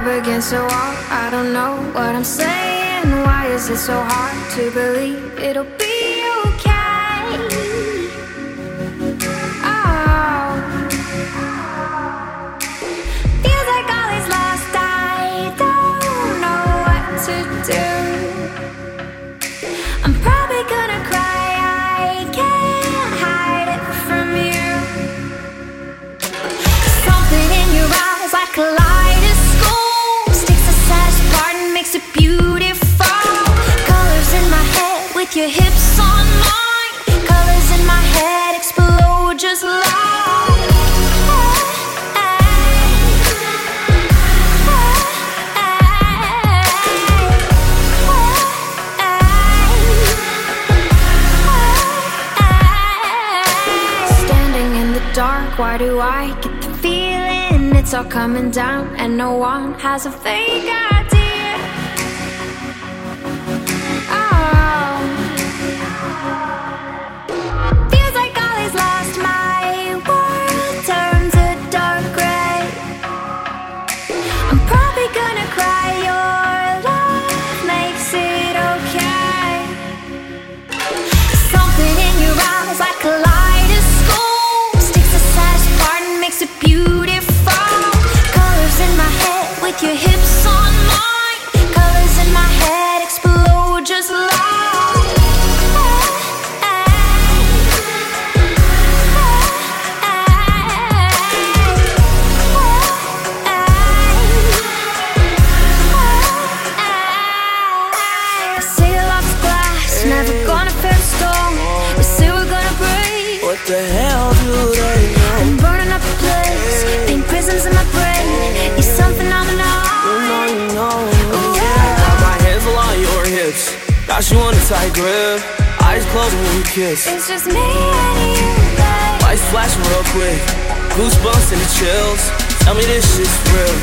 Up against the wall, I don't know what I'm saying. Why is it so hard to believe it'll be okay? Oh, feels like all is lost. I don't know what to do. I'm just like Standing in the dark, why do I get the feeling it's all coming down and no one has a fake idea? Cry, your glass, never gonna fail a storm. We say we're gonna break What the hell do they know? and burning up the place. Paint prisons in my brain. You're some phenomenon. You know, you know. Yeah, got my hands along your hips. Got you on a tight grip. Eyes closed when we kiss. It's just me and you. Lights flashing real quick. Goosebumps and the chills. Tell me this shit's real.